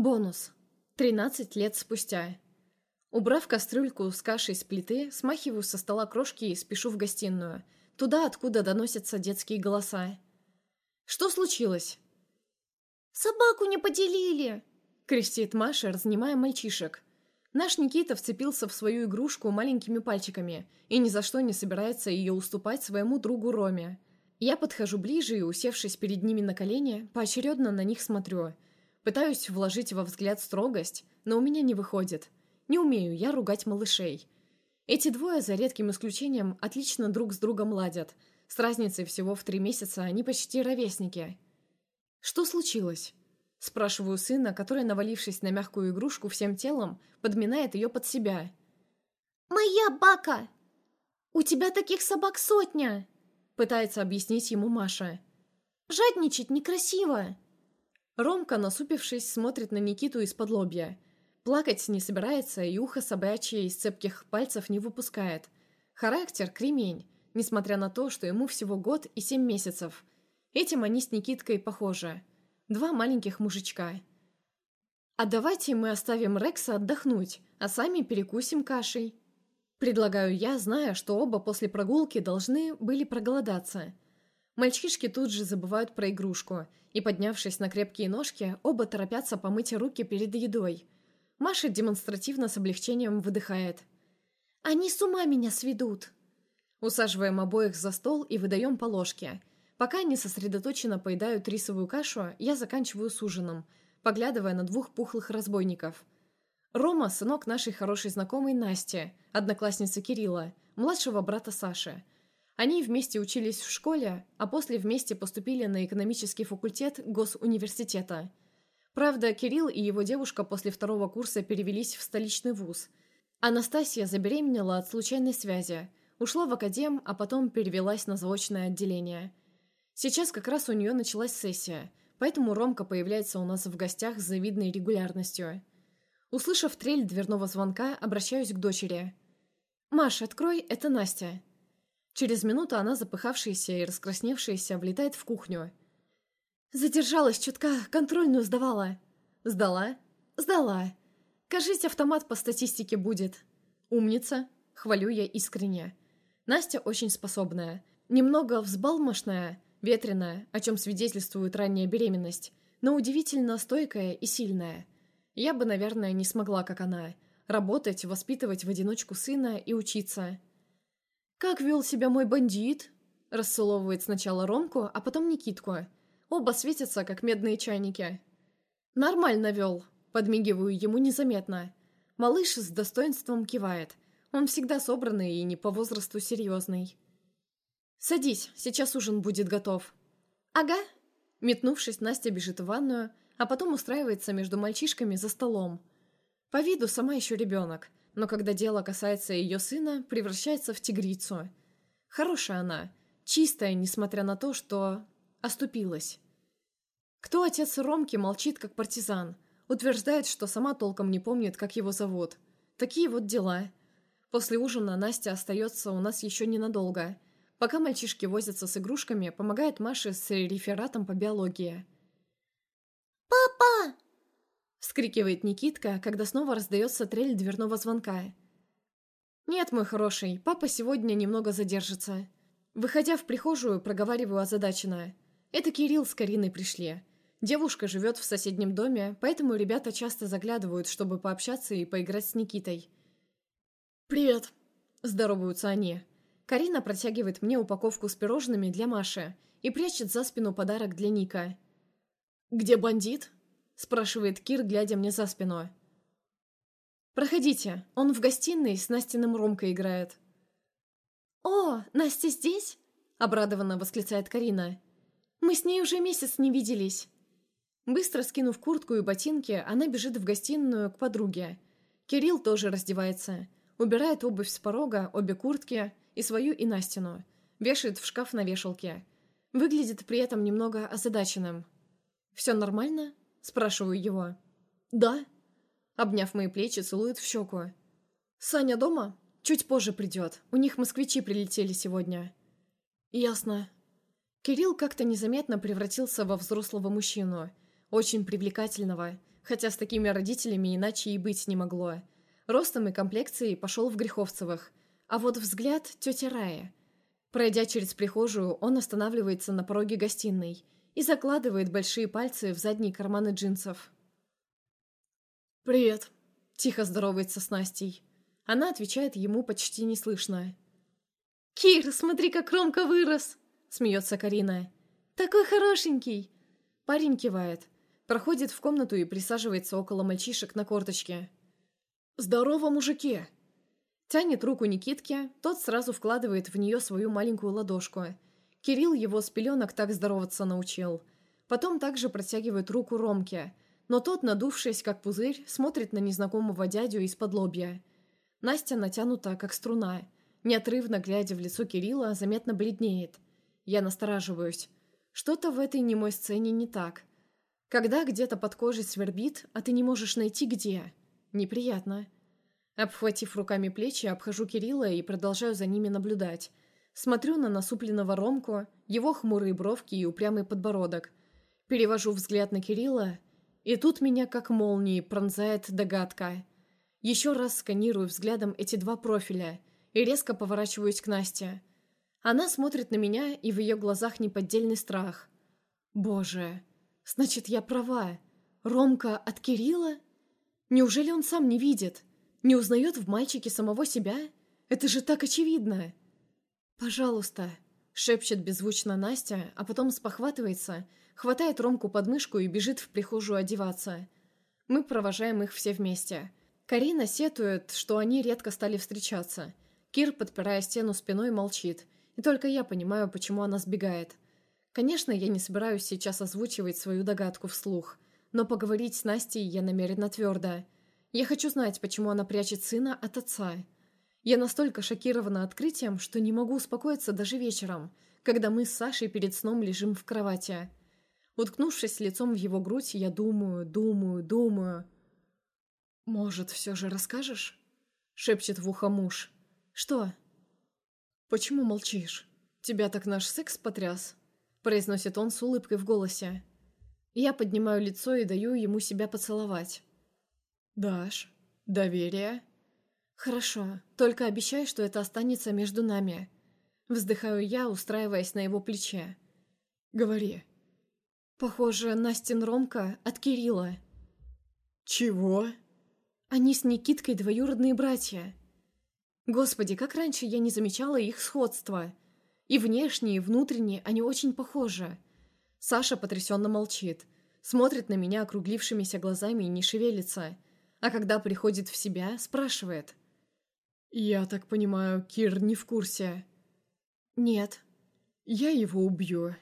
Бонус. 13 лет спустя. Убрав кастрюльку с кашей с плиты, смахиваю со стола крошки и спешу в гостиную, туда, откуда доносятся детские голоса. «Что случилось?» «Собаку не поделили!» — крестит Маша, разнимая мальчишек. Наш Никита вцепился в свою игрушку маленькими пальчиками и ни за что не собирается ее уступать своему другу Роме. Я подхожу ближе и, усевшись перед ними на колени, поочередно на них смотрю. Пытаюсь вложить во взгляд строгость, но у меня не выходит. Не умею я ругать малышей. Эти двое, за редким исключением, отлично друг с другом ладят. С разницей всего в три месяца они почти ровесники. Что случилось? Спрашиваю сына, который, навалившись на мягкую игрушку всем телом, подминает ее под себя. «Моя бака! У тебя таких собак сотня!» Пытается объяснить ему Маша. «Жадничать некрасиво!» Ромка, насупившись, смотрит на Никиту из-под лобья. Плакать не собирается и ухо собачье из цепких пальцев не выпускает. Характер — кремень, несмотря на то, что ему всего год и семь месяцев. Этим они с Никиткой похожи. Два маленьких мужичка. «А давайте мы оставим Рекса отдохнуть, а сами перекусим кашей». Предлагаю я, зная, что оба после прогулки должны были проголодаться. Мальчишки тут же забывают про игрушку, и, поднявшись на крепкие ножки, оба торопятся помыть руки перед едой. Маша демонстративно с облегчением выдыхает. «Они с ума меня сведут!» Усаживаем обоих за стол и выдаем по ложке – Пока они сосредоточенно поедают рисовую кашу, я заканчиваю с ужином, поглядывая на двух пухлых разбойников. Рома – сынок нашей хорошей знакомой Насти, одноклассницы Кирилла, младшего брата Саши. Они вместе учились в школе, а после вместе поступили на экономический факультет Госуниверситета. Правда, Кирилл и его девушка после второго курса перевелись в столичный вуз. Анастасия забеременела от случайной связи, ушла в академ, а потом перевелась на заочное отделение – Сейчас как раз у нее началась сессия, поэтому Ромка появляется у нас в гостях с завидной регулярностью. Услышав трель дверного звонка, обращаюсь к дочери. «Маш, открой, это Настя». Через минуту она, запыхавшаяся и раскрасневшаяся, влетает в кухню. «Задержалась чутка, контрольную сдавала». «Сдала?» «Сдала. Кажись, автомат по статистике будет». «Умница», — хвалю я искренне. Настя очень способная, немного взбалмошная, Ветреная, о чем свидетельствует ранняя беременность, но удивительно стойкая и сильная. Я бы, наверное, не смогла, как она, работать, воспитывать в одиночку сына и учиться. «Как вел себя мой бандит?» Расцеловывает сначала Ромку, а потом Никитку. Оба светятся, как медные чайники. «Нормально вел», подмигиваю ему незаметно. Малыш с достоинством кивает. Он всегда собранный и не по возрасту серьезный. «Садись, сейчас ужин будет готов». «Ага». Метнувшись, Настя бежит в ванную, а потом устраивается между мальчишками за столом. По виду сама еще ребенок, но когда дело касается ее сына, превращается в тигрицу. Хорошая она, чистая, несмотря на то, что... оступилась. Кто отец Ромки молчит, как партизан, утверждает, что сама толком не помнит, как его зовут. Такие вот дела. После ужина Настя остается у нас еще ненадолго – Пока мальчишки возятся с игрушками, помогает Маше с рефератом по биологии. Вскрикивает Никитка, когда снова раздается трель дверного звонка. «Нет, мой хороший, папа сегодня немного задержится». Выходя в прихожую, проговариваю озадаченно. Это Кирилл с Кариной пришли. Девушка живет в соседнем доме, поэтому ребята часто заглядывают, чтобы пообщаться и поиграть с Никитой. «Привет!» – здороваются они. Карина протягивает мне упаковку с пирожными для Маши и прячет за спину подарок для Ника. «Где бандит?» – спрашивает Кир, глядя мне за спину. «Проходите, он в гостиной с Настиным Ромкой играет». «О, Настя здесь?» – обрадованно восклицает Карина. «Мы с ней уже месяц не виделись». Быстро скинув куртку и ботинки, она бежит в гостиную к подруге. Кирилл тоже раздевается. Убирает обувь с порога, обе куртки, и свою, и Настину. Вешает в шкаф на вешалке. Выглядит при этом немного озадаченным. «Все нормально?» – спрашиваю его. «Да». Обняв мои плечи, целует в щеку. «Саня дома? Чуть позже придет. У них москвичи прилетели сегодня». «Ясно». Кирилл как-то незаметно превратился во взрослого мужчину. Очень привлекательного. хотя с такими родителями иначе и быть не могло. Ростом и комплекцией пошел в Греховцевых, а вот взгляд тети Раи. Пройдя через прихожую, он останавливается на пороге гостиной и закладывает большие пальцы в задние карманы джинсов. «Привет», — тихо здоровается с Настей. Она отвечает ему почти неслышно. «Кир, смотри, как Ромка вырос!» — смеется Карина. «Такой хорошенький!» Парень кивает, проходит в комнату и присаживается около мальчишек на корточке. «Здорово, мужики!» Тянет руку Никитке, тот сразу вкладывает в нее свою маленькую ладошку. Кирилл его с пеленок так здороваться научил. Потом также протягивает руку Ромке, но тот, надувшись как пузырь, смотрит на незнакомого дядю из-под лобья. Настя натянута, как струна. Неотрывно глядя в лицо Кирилла, заметно бледнеет. Я настораживаюсь. Что-то в этой немой сцене не так. Когда где-то под кожей свербит, а ты не можешь найти где. Неприятно. Обхватив руками плечи, обхожу Кирилла и продолжаю за ними наблюдать. Смотрю на насупленного Ромку, его хмурые бровки и упрямый подбородок. Перевожу взгляд на Кирилла, и тут меня как молнией пронзает догадка. Еще раз сканирую взглядом эти два профиля и резко поворачиваюсь к Насте. Она смотрит на меня, и в ее глазах неподдельный страх. Боже, значит, я права. Ромка от Кирилла? Неужели он сам не видит? Не узнает в мальчике самого себя? Это же так очевидно!» «Пожалуйста», — шепчет беззвучно Настя, а потом спохватывается, хватает Ромку под мышку и бежит в прихожую одеваться. Мы провожаем их все вместе. Карина сетует, что они редко стали встречаться. Кир, подпирая стену спиной, молчит. И только я понимаю, почему она сбегает. Конечно, я не собираюсь сейчас озвучивать свою догадку вслух, но поговорить с Настей я намерена твердо. Я хочу знать, почему она прячет сына от отца. Я настолько шокирована открытием, что не могу успокоиться даже вечером, когда мы с Сашей перед сном лежим в кровати. Уткнувшись лицом в его грудь, я думаю, думаю, думаю. «Может, все же расскажешь?» — шепчет в ухо муж. «Что?» «Почему молчишь? Тебя так наш секс потряс?» — произносит он с улыбкой в голосе. Я поднимаю лицо и даю ему себя поцеловать. «Даш, доверие?» «Хорошо, только обещай, что это останется между нами». Вздыхаю я, устраиваясь на его плече. «Говори». «Похоже, Настин Ромка от Кирилла». «Чего?» «Они с Никиткой двоюродные братья». Господи, как раньше я не замечала их сходства. И внешне, и внутренне они очень похожи. Саша потрясенно молчит, смотрит на меня округлившимися глазами и не шевелится – а когда приходит в себя, спрашивает. «Я так понимаю, Кир не в курсе?» «Нет». «Я его убью»,